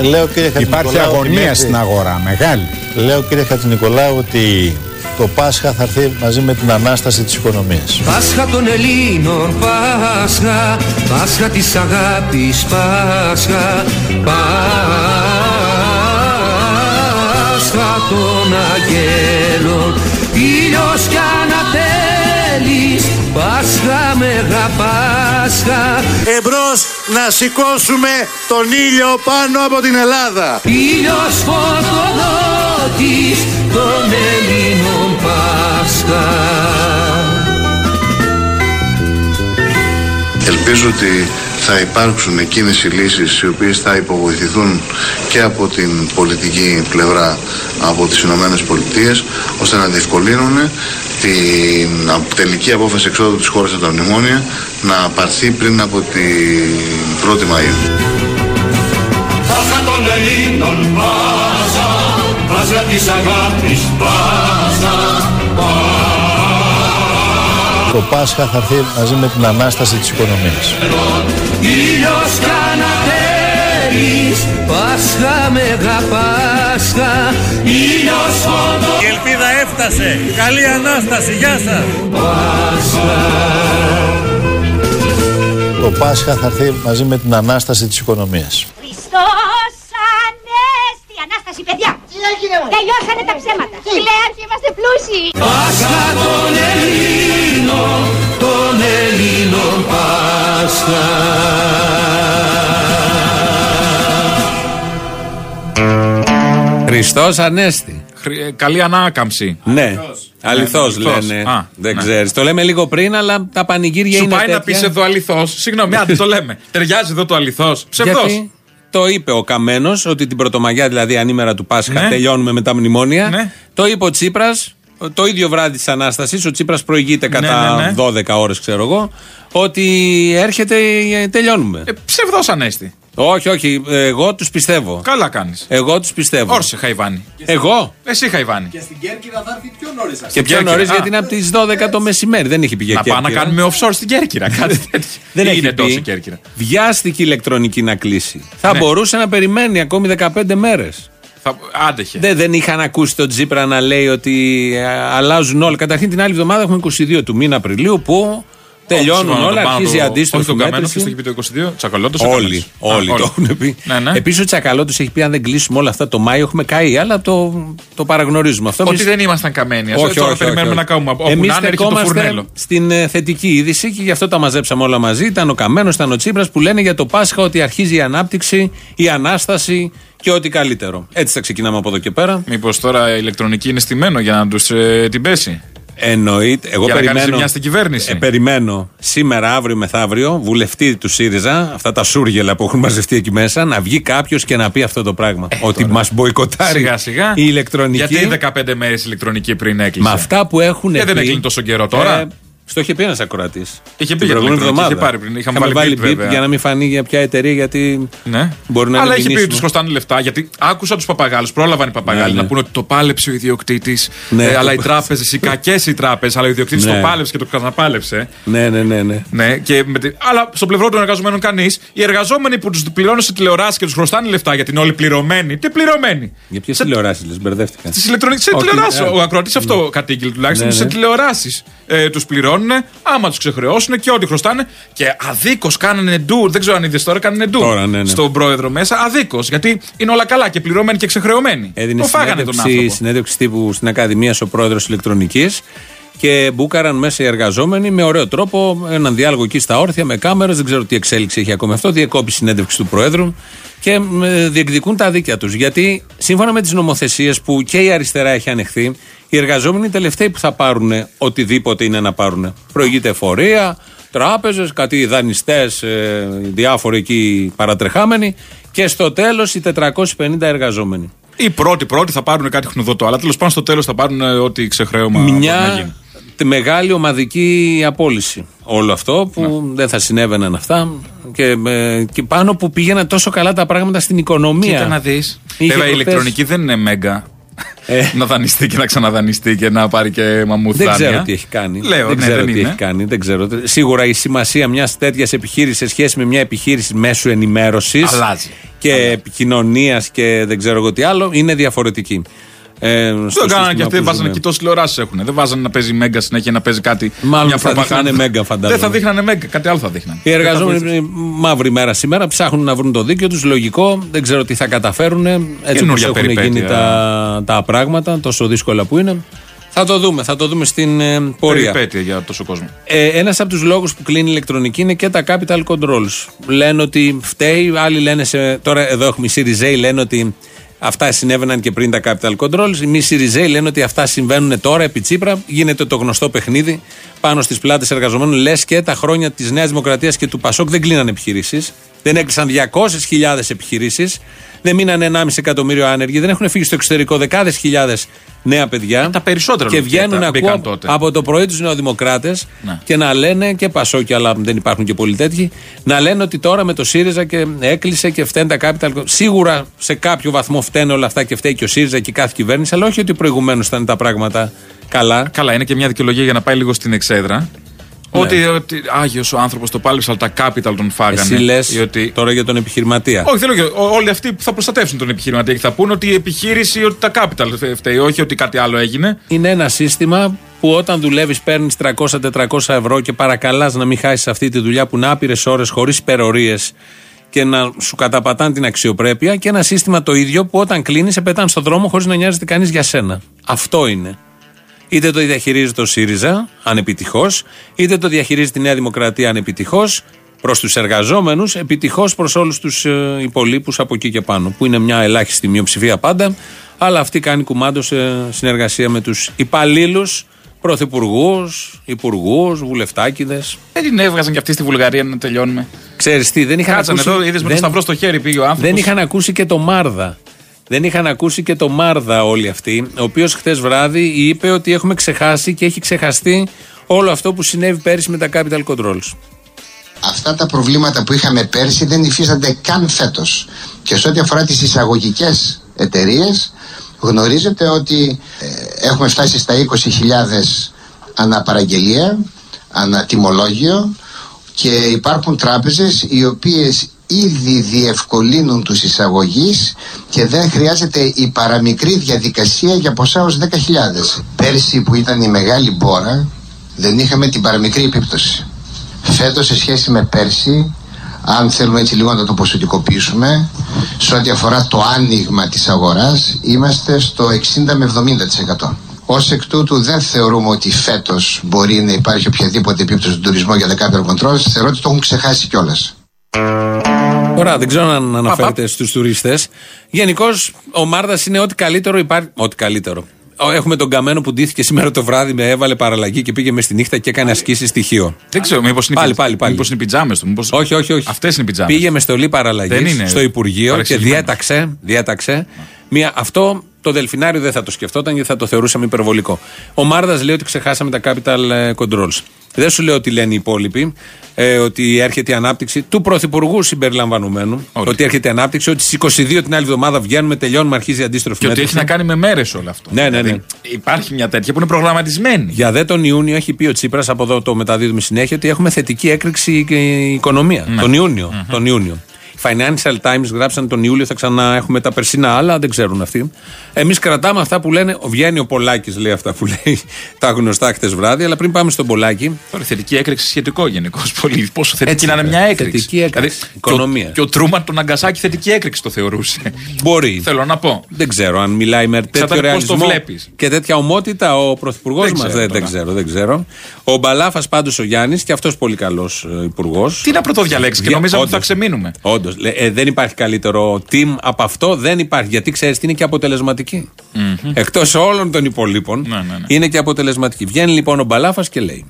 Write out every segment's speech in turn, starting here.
Λέω κύριε Υπάρχει αγωνία στην αγορά, μεγάλη. Λέω κύριε Χατζηνικολάου ότι το Πάσχα θα έρθει μαζί με την Ανάσταση της οικονομίας. Πάσχα των Ελλήνων, Πάσχα, Πάσχα της αγάπης, Πάσχα, Πάσχα των αγγέλων, ήλιος κι ανατέλεις, Πάσχα Μεγα Πάσχα. Εμπρός να σηκώσουμε τον ήλιο πάνω από την Ελλάδα. Ήλιος φωτοδότης των Ελλήνων Πάσχα. Ελπίζω ότι θα υπάρξουν εκείνες οι λύσεις οι οποίες θα υποβοηθηθούν και από την πολιτική πλευρά από τις Ηνωμένες Πολιτείες ώστε να διευκολύνουν την τελική απόφαση εξόδου της χώρας από τα μνημόνια να πάρθει πριν από την 1η Μαΐου. Πάσχα των Ελλήνων Πάσχα, Πάσχα της αγάπης Πάσχα, Το Πάσχα θα έρθει μαζί με την Ανάσταση της οικονομίας. Ήλιος κι ανατέλεις, Πάσχα Μεγα Πάσχα, ήλιος φωτοδότης Η ελπίδα έφτασε. Καλή Ανάσταση. Γεια σας. Το Πάσχα θα έρθει μαζί με την Ανάσταση της οικονομίας. Χριστός Ανέστη! Ανάσταση, παιδιά! Τι έγινε, Τελειώσανε τα ψέματα. Κλαίαρχοι, είμαστε πλούσιοι. Πάσχα των Ελλήνων, των Ελλήνων Πάσχα. Χριστός Ανέστη. Χρ- ε, Καλή ανάκαμψη. Ναι. Αληθώς αληθώς. λένε. Α, Δεν ναι. ξέρεις. Το λέμε λίγο πριν, αλλά τα πανηγύρια Σου είναι. πάει να τέτοια. πεις εδώ αληθό. Συγγνώμη, άντε το λέμε. Ταιριάζει εδώ το αληθό. Ψευδός. Γιατί το είπε ο Καμένος ότι την Πρωτομαγιά, δηλαδή ανήμερα του Πάσχα, Ναι. τελειώνουμε με τα μνημόνια. Ναι. Το είπε ο Τσίπρας το ίδιο βράδυ της Ανάστασης. Ο Τσίπρας προηγείται κατά ναι, ναι. 12 ώρες, ξέρω εγώ. Ότι έρχεται, ε, τελειώνουμε. Ε, Ψευδός ανέστη. Όχι, όχι. Εγώ τους πιστεύω. Καλά κάνεις. Εγώ τους πιστεύω. Όρσε, Χαϊβάνη. Εγώ; Εσύ, Χαϊβάνη. Και Στην πιο Κέρκυρα. νωρίς Α. γιατί είναι από τις 12 το μεσημέρι. Δεν έχει πει για Να πάμε να Κέρκυρα. κάνουμε offshore στην Κέρκυρα. Κάτι τέτοιο. Δεν Ή έχει είναι πει. τόσο η Κέρκυρα. Βιάστηκε η ηλεκτρονική να κλείσει. Θα Ναι. μπορούσε να περιμένει ακόμη 15 μέρες. Θα... Άντεχε. Δεν, δεν είχαν ακούσει τον Τζίπρα να λέει ότι ε, αλλάζουν όλα. Καταρχήν την άλλη εβδομάδα έχουμε 22 του μήνα Απριλίου που τελειώνουν Συμφωνώ, όλα, τον πάνω αρχίζει η το- αντίστροφη Όχι τον Καμένος, ποιο το μέτρηση. έχει πει το 22. Τσακαλώτος. Όλοι, όλοι το έχουν πει. Ναι, ναι. Επίσης ο Τσακαλώτος έχει πει: Αν δεν κλείσουμε όλα αυτά το Μάιο, έχουμε καεί. Αλλά το, το παραγνωρίζουμε αυτό. Ότι Εμείς- δεν ήμασταν καμένοι. Ας- όχι, Τώρα όχι, περιμένουμε όχι, να όχι. κάνουμε. Όπου Εμείς να είναι, έρχεται το στεκόμαστε φουρνέλο. στην ε, θετική είδηση και γι' αυτό τα μαζέψαμε όλα μαζί. Ήταν ο Καμένος, ήταν ο Τσίπρας που λένε για το Πάσχα ότι αρχίζει η ανάπτυξη, η ανάσταση και ό,τι καλύτερο. Έτσι θα ξεκινάμε από εδώ και πέρα. Μήπως τώρα η ηλεκτρονική είναι στημένο για να τους την πέσει; Εννοείται. Εγώ Για να κάνεις περιμένω. ζημιά στην κυβέρνηση. Ε, περιμένω σήμερα, αύριο, μεθαύριο, βουλευτή του ΣΥΡΙΖΑ, αυτά τα σούργελα που έχουν μαζευτεί εκεί μέσα, να βγει κάποιος και να πει αυτό το πράγμα. ότι μας μποϊκοτάρει Ε, Σιγά σιγά. η ηλεκτρονική. Γιατί 15 μέρες ηλεκτρονική πριν έκλεισε; Με αυτά που έχουν Και πει. δεν έκλεινε τόσο καιρό τώρα. Ε, στο είχε πει ένας ακροατής. Είχε πει για την ηλεκτρονική, είχε πάρει πριν, είχαμε βάλει beep, βέβαια. για να μην φανεί για ποια εταιρεία, γιατί Ναι. μπορεί να Αλλά είναι είχε πει ότι μηνύσιμο. του χρωστάνε λεφτά. Γιατί άκουσα τους παπαγάλους, πρόλαβαν οι παπαγάλοι Ναι, ναι. να πούνε ότι το πάλεψε ο ιδιοκτήτης. Ναι. αλλά οι τράπεζες, οι κακές οι τράπεζες, αλλά ο ιδιοκτήτης Ναι. το πάλεψε και το ξαναπάλεψε. Ναι, ναι, ναι. ναι. Ναι, και με τη... Αλλά στο πλευρό των εργαζομένων κανείς. Οι εργαζόμενοι που τους πληρώνουν σε τηλεοράσει και τους χρωστάνε λεφτά γιατί είναι όλοι πληρωμένοι. Τι πληρωμένοι; Για ποιες τηλεοράσεις λες, μπερδεύτηκα. Στις ηλεκτρονικέ Όχι, τηλεοράσει. ναι. Ο ακροατής αυτό κατήγγειλε τουλάχιστον. Ναι, ναι. Σε τηλεοράσεις ε, τους πληρώνουν, άμα τους ξεχρεώσουν και ό,τι χρωστάνε. Και αδίκως κάνανε ντου. Δεν ξέρω αν είδες τώρα, κάνανε ντου Τώρα, ναι, ναι. στον πρόεδρο μέσα. Αδίκως. Γιατί είναι όλα καλά και πληρώμενοι και ξεχρεωμένοι. Έδινε το φάγανε τον συνέντευξη, άνθρωπο; συνέντευξη τύπου στην Ακαδημίας ο πρόεδρος ηλεκτρονικής και μπούκαραν μέσα οι εργαζόμενοι με ωραίο τρόπο έναν διάλογο εκεί στα όρθια με κάμερες. Δεν ξέρω τι εξέλιξη έχει ακόμη αυτό. Διεκόπη συνέντευξη του Προέδρου και ε, διεκδικούν τα δίκαια τους. Γιατί σύμφωνα με τις νομοθεσίες που και η αριστερά έχει ανεχθεί, οι εργαζόμενοι είναι οι τελευταίοι που θα πάρουν οτιδήποτε είναι να πάρουν. Προηγείται εφορία, τράπεζες, κάτι δανειστές, διάφοροι εκεί παρατρεχάμενοι και στο τέλος οι 450 εργαζόμενοι. Οι πρώτοι πρώτοι θα πάρουν κάτι χνουδωτό. Αλλά τέλος πάντων στο τέλος θα πάρουν ε, ό,τι ξεχρέωμα μπορεί να μια γίνει. τε- μεγάλη ομαδική απόλυση. Όλο αυτό που Ναι. δεν θα συνέβαιναν αυτά και, ε, και πάνω που πήγαιναν τόσο καλά τα πράγματα στην οικονομία. Κοίτα να δεις. Είχε Βέβαια η προχθές- ηλεκτρονική δεν είναι μέγα. να δανειστεί και να ξαναδανειστεί και να πάρει και μαμούθ Δεν δάνεια. ξέρω τι έχει κάνει. Λέω, δεν ναι, ξέρω δεν τι είναι. έχει κάνει. Δεν ξέρω. Σίγουρα η σημασία μιας τέτοιας επιχείρησης σε σχέση με μια επιχείρηση μέσου ενημέρωσης Αλλάζει. και επικοινωνίας και δεν ξέρω εγώ τι άλλο είναι διαφορετική. Ε, στο Το σύστημα έκαναν και αυτοί, που βάζανε ζούμε. και τόσες τηλεοράσεις έχουν. Δεν βάζανε να παίζει μέγκα συνέχεια να παίζει κάτι. Μάλλον μια θα προπαγάνδα. δείχνανε Μέγκα, φαντάζομαι. Δεν θα δείχνανε μέγκα, κάτι άλλο θα δείχνανε. Οι εργαζόμενοι είναι μαύρη μέρα σήμερα, ψάχνουν να βρουν το δίκιο τους. Λογικό, δεν ξέρω τι θα καταφέρουν. Έτσι όπως Καινούργια έχουν περιπέτεια. γίνει τα, τα πράγματα, τόσο δύσκολα που είναι. Θα το δούμε, θα το δούμε στην ε, πορεία. Περιπέτεια για τόσο κόσμο. Ε, Ένας από τους λόγους που κλείνει η ηλεκτρονική είναι και τα capital controls. Λένε ότι φταίει, άλλοι λένε σε. Τώρα εδώ έχουμε οι Σιριζέοι λένε ότι αυτά συνέβαιναν και πριν τα capital controls. Οι μη Σιριζέοι λένε ότι αυτά συμβαίνουν τώρα επί Τσίπρα. Γίνεται το γνωστό παιχνίδι πάνω στις πλάτες εργαζομένων. Λες και τα χρόνια της Νέας Δημοκρατίας και του Πασόκ δεν κλείνανε επιχειρήσεις. Δεν έκλεισαν 200.000 επιχειρήσεις. Δεν μείνανε 1,5 εκατομμύριο άνεργοι. Δεν έχουν φύγει στο εξωτερικό δεκάδες χιλιάδες νέα παιδιά. τα περισσότερα Και λογικά βγαίνουν τα μπήκαν ακούω τότε. από το πρωί τους Νεοδημοκράτες Ναι. και να λένε και Πασόκι, αλλά δεν υπάρχουν και πολλοί τέτοιοι, να λένε ότι τώρα με το ΣΥΡΙΖΑ και έκλεισε και φταίνουν τα capital. Σίγουρα σε κάποιο βαθμό φταίνουν όλα αυτά και φταίει και ο ΣΥΡΙΖΑ και κάθε κυβέρνηση, αλλά όχι ότι προηγουμένως ήταν τα πράγματα καλά. Καλά, είναι και μια δικαιολογία για να πάει λίγο στην εξέδρα. Ναι. Ότι, ότι Άγιος ο άνθρωπος το πάλεψε, αλλά τα capital τον φάγανε. Εσύ λες Ή ότι... τώρα για τον επιχειρηματία. Όχι, θέλω και ό- όλοι αυτοί που θα προστατεύσουν τον επιχειρηματία και θα πούν ότι η επιχείρηση, ότι τα capital φταίει, όχι ότι κάτι άλλο έγινε. Είναι ένα σύστημα που όταν δουλεύεις παίρνεις 300-400 ευρώ και παρακαλάς να μην χάσεις αυτή τη δουλειά που είναι άπειρε ώρες χωρίς υπερορίες και να σου καταπατάνε την αξιοπρέπεια και ένα σύστημα το ίδιο που όταν κλείνεις σε πετάνε στον δρόμο χωρίς να νοιάζεται κανείς για σένα. Αυτό είναι. Είτε το διαχειρίζεται ο ΣΥΡΙΖΑ ανεπιτυχώς, είτε το διαχειρίζεται η Νέα Δημοκρατία ανεπιτυχώς προς τους εργαζόμενους, επιτυχώς προς όλους τους ε, υπολείπους από εκεί και πάνω. Που είναι μια ελάχιστη μειοψηφία πάντα, αλλά αυτή κάνει κουμάντος σε συνεργασία με τους υπαλλήλους, πρωθυπουργούς, υπουργούς, βουλευτάκιδε. Δεν την έβγαζαν και αυτοί στη Βουλγαρία να τελειώνουμε. Ξέρεις τι, δεν είχαν Κάτσανε ακούσει. εδώ, είδες με το δεν- σταυρό στο χέρι πήγε ο άνθρωπος. δεν είχαν ακούσει και το Μάρδα. Δεν είχαν ακούσει και το Μάρδα όλοι αυτοί, ο οποίος χθες βράδυ είπε ότι έχουμε ξεχάσει και έχει ξεχαστεί όλο αυτό που συνέβη πέρυσι με τα capital controls. Αυτά τα προβλήματα που είχαμε πέρσι δεν υφίστανται καν φέτος. Και σε ό,τι αφορά τις εισαγωγικές εταιρείες, γνωρίζετε ότι ε, έχουμε φτάσει στα 20.000 αναπαραγγελία, ανατιμολόγιο και υπάρχουν τράπεζες οι οποίες ήδη διευκολύνουν τους εισαγωγείς και δεν χρειάζεται η παραμικρή διαδικασία για ποσά ως 10.000. Πέρσι που ήταν η μεγάλη μπόρα δεν είχαμε την παραμικρή επίπτωση. Φέτος σε σχέση με πέρσι, αν θέλουμε έτσι λίγο να το ποσοτικοποιήσουμε, σε ό,τι αφορά το άνοιγμα της αγοράς, είμαστε στο 60 με 70%. Ως εκ τούτου δεν θεωρούμε ότι φέτος μπορεί να υπάρχει οποιαδήποτε επίπτωση στον τουρισμό για capital controls, θεωρώ ότι το έχουν ξεχάσει κιόλας. Τώρα δεν ξέρω αν αναφέρεται στους τουρίστες. Γενικώς ο Μάρδα είναι ό,τι καλύτερο υπάρχει. Ό,τι καλύτερο. Ο- Έχουμε τον Καμένο που ντύθηκε σήμερα το βράδυ, με έβαλε παραλλαγή και πήγε μες στη νύχτα και έκανε ασκήσεις στοιχείο. Δεν ξέρω, μήπως είναι, Πάλι, οι- πάλι, πάλι. μήπως είναι οι πιτζάμες του. Μήπως... Όχι, όχι, όχι. Αυτές είναι οι πιτζάμες. Πήγε με στολή Δεν παραλλαγή είναι στο Υπουργείο και παρεξηγημένο. διέταξε, διέταξε μια, αυτό το Δελφινάριο δεν θα το σκεφτόταν γιατί θα το θεωρούσαμε υπερβολικό. Ο Μάρδα λέει ότι ξεχάσαμε τα capital ε, controls. Δεν σου λέω ότι λένε οι υπόλοιποι, ε, ότι έρχεται η ανάπτυξη του Πρωθυπουργού συμπεριλαμβανομένου. Όλοι. Ότι έρχεται η ανάπτυξη, ότι στις 22 την άλλη εβδομάδα βγαίνουμε, τελειώνουμε, αρχίζει η αντίστροφη Και ότι έχει μέτρηση. να κάνει με μέρες όλο αυτό. Ναι, ναι, ναι. υπάρχει μια τέτοια που είναι προγραμματισμένη. Για δε τον Ιούνιο έχει πει ο Τσίπρας, από εδώ το μεταδίδουμε συνέχεια, ότι έχουμε θετική έκρηξη και η οικονομία. Ναι. Τον Ιούνιο. Τον Ιούνιο. Οι Financial Times γράψαν τον Ιούλιο, θα ξανά έχουμε τα περσινά άλλα, δεν ξέρουν αυτοί. Εμείς κρατάμε αυτά που λένε. Ο Βγαίνει ο Πολάκης λέει αυτά που λέει τα γνωστά χτες βράδυ, αλλά πριν πάμε στον Πολάκη. Τώρα η θετική έκρηξη σχετικό γενικώ πολύ. Πόσο θετική Έτσι, να είναι ε, μια έκρηξη. θετική έκρηξη. Δηλαδή, Οικονομία. Και ο, και ο Τρούμαν τον Αγκασάκη θετική έκρηξη το θεωρούσε. Μπορεί. Θέλω να πω. Δεν ξέρω αν μιλάει με τέτοιο Εξαρτάται πώς το ρεαλισμό βλέπεις. και τέτοια ομότητα ο πρωθυπουργός Δεν μας. ξέρω Δεν, δεν τώρα. ξέρω, δεν ξέρω. Ο Μπαλάφας πάντως ο Γιάννης και αυτός πολύ καλός υπουργός. Τι να πρωτοδιαλέξει και Δια- νομίζαμε ότι θα όντως. ξεμείνουμε. Όντως. Δεν υπάρχει καλύτερο team από αυτό. Δεν υπάρχει. Γιατί ξέρεις τι είναι και αποτελεσματική; Εκτός όλων των υπολείπων Ναι, ναι, ναι. είναι και αποτελεσματική. Βγαίνει λοιπόν ο Μπαλάφας και λέει.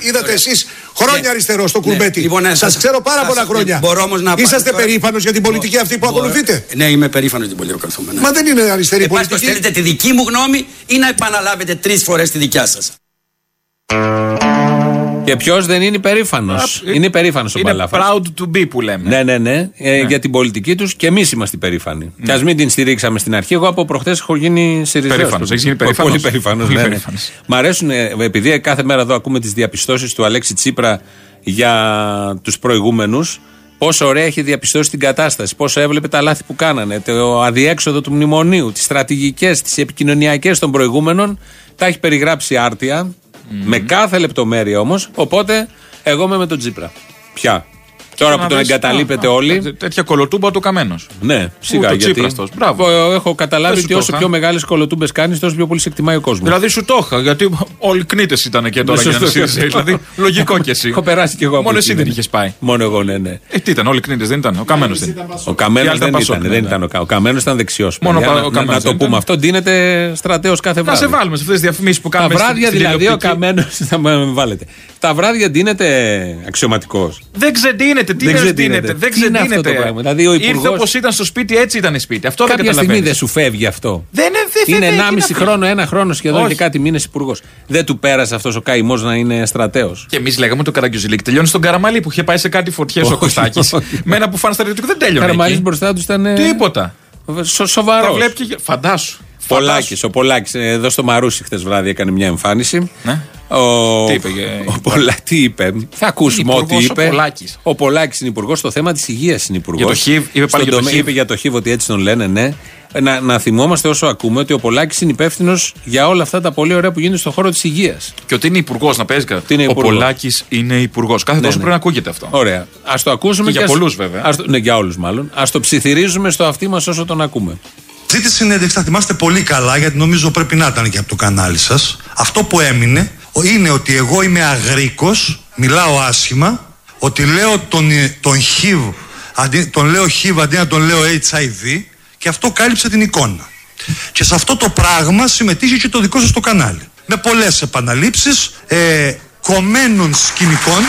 Είδατε εσείς χρόνια Ναι. αριστερό στο Ναι. κουρμπέτι. Λοιπόν, ναι, Σας σας- ξέρω πάρα σας- πολλά ναι, χρόνια. μπορώ όμως να Είσαστε πάρω τώρα- περήφανος για την πολιτική αυτή που Μπορώ- ακολουθείτε; Ναι, είμαι περήφανος για την πολιτική που ακολουθούμε. ναι. Μα δεν είναι αριστερή Εν πάση πολιτική. περιπτώσει, θέλετε τη δική μου γνώμη ή να επαναλάβετε τρεις φορές τη δικιά σας. Και ποιος δεν είναι υπερήφανος. Είναι υπερήφανος ο Είναι Μπαλάφα. proud to be που λέμε. Ναι, ναι, ναι, ε, Για την πολιτική τους και εμείς είμαστε υπερήφανοι. Και ας μην την στηρίξαμε στην αρχή. Εγώ από προχθές έχω γίνει Σιριζέος. Περήφανος. Έχεις γίνει περήφανος. Πολύ περήφανο. Πολύ Ναι, ναι. περήφανος. Μ' αρέσουν, ε, επειδή κάθε μέρα εδώ ακούμε τις διαπιστώσεις του Αλέξη Τσίπρα για τους προηγούμενους. Πόσο ωραία έχει διαπιστώσει την κατάσταση, πόσο έβλεπε τα λάθη που κάνανε, το αδιέξοδο του μνημονίου, τις στρατηγικές, τις επικοινωνιακές των προηγούμενων. Τα έχει περιγράψει άρτια, με κάθε λεπτομέρεια όμως. Οπότε εγώ είμαι με τον Τσίπρα. Πια. Τώρα που Να τον δεις, εγκαταλείπετε α, α, όλοι. τέ- Τέτοια κολοτούμπα του καμένος. Ναι, σιγά Ούτε ο γιατί. Τσίπρας τόσο. Μπράβο. Εγώ έχω καταλάβει Δεν σου ότι το όσο είχα. πιο μεγάλες κολοτούμπες κάνεις, τόσο πιο πολύ σε εκτιμάει ο κόσμος. Δηλαδή σου το είχα, γιατί όλοι κνήτες ήταν και τώρα Ναι, για να σωστό. ΣΥΡΙΖΑ. Δηλαδή, λογικό κι εσύ. Έχω περάσει κι εγώ από Μόνο εκεί, εσύ δεν ναι. είχες πάει. Μόνο εγώ, ναι, ναι. Ε, τι ήταν, όλοι κνήτες δεν ήταν. Ο Καμένος δεν ήταν. Ο Καμένος Οι άλλοι δεν ήταν Πασόκ, ήταν. ναι, Δεν ναι. ήταν ο, Κα- ο Καμένος ήταν δεξιός. Μόνο να, ο να, Καμένος να το δεν πούμε ήταν. αυτό. Ντύνεται στρατέο κάθε Να βράδυ. σε βάλουμε σε αυτές τις διαφημίσεις που Τα κάνουμε. στη- βράδια στη δηλαδή ο τηλεοπτική. Καμένος. Θα με βάλετε. Τα βράδια ντύνεται αξιωματικός. Δεν ξεντίνεται, τι Δεν δεν ξεντίνεται. ξεντίνεται. Δεν Τι είναι αυτό ξεντίνεται. το πράγμα; Δηλαδή, ο Ήρθε υπουργός- όπως ήταν στο σπίτι, έτσι ήταν σπίτι. Αυτό δεν Κάποια στιγμή καταλαβαίνεις. δεν σου φεύγει αυτό. Δεν είναι, δεν Είναι δεν- 1,5 είναι- χρόνο, ένα χρόνο σχεδόν Όχι. και κάτι μήνες υπουργός. Δεν του πέρασε αυτός ο καημός να είναι στρατέο. Και εμείς λέγαμε ότι ο Καραγκιουζηλίκ τελειώνει στον Καραμαλή που είχε πάει σε κάτι φωτιές ο Όχι, Κωστάκης. όχι. Με ένα που φάνε στρατιωτικό δεν τέλειωνε. Καραμαλής εκεί. μπροστά τους ήταν. ε, Τίποτα. Σο, Τα Σοβαρό. βλέπει και. Φαντάσου. Πολάκης. Ο Πολάκης εδώ στο Μαρούσι χθες βράδυ έκανε μια εμφάνιση. Ναι. Ο... Τι είπε, ε, ο Πολα... τι είπε; Θα ακούσουμε Είναι ό,τι υπουργός ο είπε. Πολάκης. Ο Πολάκης είναι υπουργός στο θέμα της υγείας. Είναι υπουργός. Για το HIV, είπε πάλι για το HIV. Είπε για το HIV ότι έτσι τον λένε, ναι. Να, να θυμόμαστε όσο ακούμε ότι ο Πολάκης είναι υπεύθυνος για όλα αυτά τα πολύ ωραία που γίνονται στον χώρο της υγείας. Και ότι είναι υπουργός να παίζει κάτι. είναι Ο υπουργός; Πολάκης είναι υπουργός. Κάθε Ναι, τόσο ναι. πρέπει να ακούγεται αυτό. Ωραία. Α το ακούσουμε Και για ας- πολλούς, βέβαια. ας το- ναι, για όλους μάλλον. Α το ψιθυρίζουμε στο αυτί μας όσο τον ακούμε. Αυτή τη συνέντευξη θα θυμάστε πολύ καλά γιατί νομίζω πρέπει να ήταν και από το κανάλι σας. Αυτό που έμεινε είναι ότι εγώ είμαι αγρίκος, μιλάω άσχημα, ότι λέω τον, τον HIV, αντί, τον λέω HIV αντί να τον λέω HIV και αυτό κάλυψε την εικόνα. Και σε αυτό το πράγμα συμμετείχε και το δικό σας το κανάλι. Με πολλές επαναλήψεις, ε, κομμένων σκηνικών,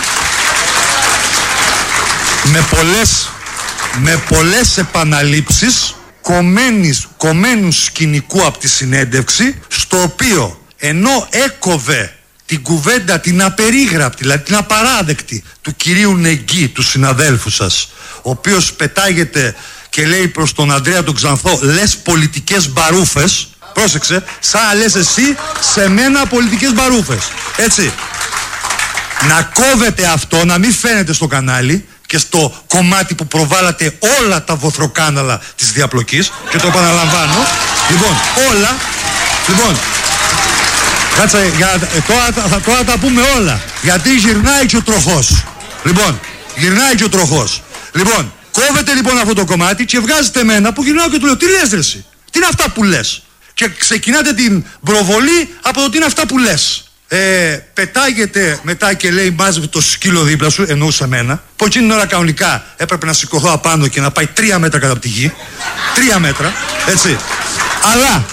με πολλές, με πολλές επαναλήψεις κομμένης, κομμένου σκηνικού από τη συνέντευξη στο οποίο ενώ έκοβε την κουβέντα την απερίγραπτη, δηλαδή την απαράδεκτη του κυρίου Νεγκή, τους συναδέλφους σας ο οποίος πετάγεται και λέει προς τον Ανδρέα τον Ξανθό λες πολιτικές μπαρούφες πρόσεξε, σαν να λες εσύ σε μένα πολιτικές μπαρούφες έτσι. Να κόβετε αυτό, να μην φαίνεται στο κανάλι και στο κομμάτι που προβάλλατε όλα τα βοθροκάναλα της διαπλοκής και το επαναλαμβάνω. Λοιπόν όλα λοιπόν κάτσε για, να- ε, τώρα, θα- θα, τώρα τα πούμε όλα γιατί γυρνάει και ο τροχός λοιπόν γυρνάει και ο τροχός λοιπόν κόβετε λοιπόν αυτό το κομμάτι και βγάζετε εμένα που γυρνάω και του λέω τι λες ρε εσύ; Τι είναι αυτά που λες; Και ξεκινάτε την προβολή από το τι είναι αυτά που λες; Ε, πετάγεται μετά και λέει μάζευε το σκύλο δίπλα σου, εννοούσε εμένα. Που εκείνη την ώρα κανονικά έπρεπε να σηκωθώ απάνω και να πάει τρία μέτρα κατά από τη γη. Τρία μέτρα, έτσι. Αλλά,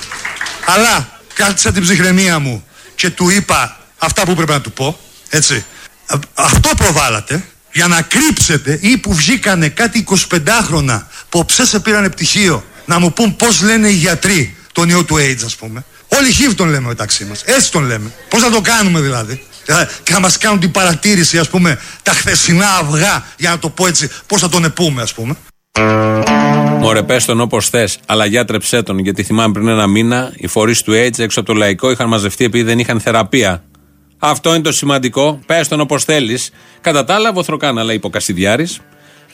αλλά, κράτησα την ψυχραιμία μου και του είπα αυτά που έπρεπε να του πω, έτσι. Α- Αυτό προβάλλατε για να κρύψετε ή που βγήκανε κάτι 25χρονα που οψέ σε πήρανε πτυχίο να μου πούν πώς λένε οι γιατροί τον ιό του AIDS ας πούμε. Όλοι HIV τον λέμε μεταξύ μας. Έτσι τον λέμε. Πώς θα το κάνουμε δηλαδή. Ε, Και να μας κάνουν την παρατήρηση ας πούμε τα χθεσινά αυγά για να το πω έτσι πώς θα τον επούμε ας πούμε. Μωρέ, πες τον όπως θες, αλλά γιατρεψέ τον. Γιατί θυμάμαι πριν ένα μήνα οι φορείς του AIDS έξω από το λαϊκό είχαν μαζευτεί επειδή δεν είχαν θεραπεία. Αυτό είναι το σημαντικό. Πες τον όπως θέλεις. Κατά τα άλλα, βοθροκάναλα είπε ο Κασιδιάρης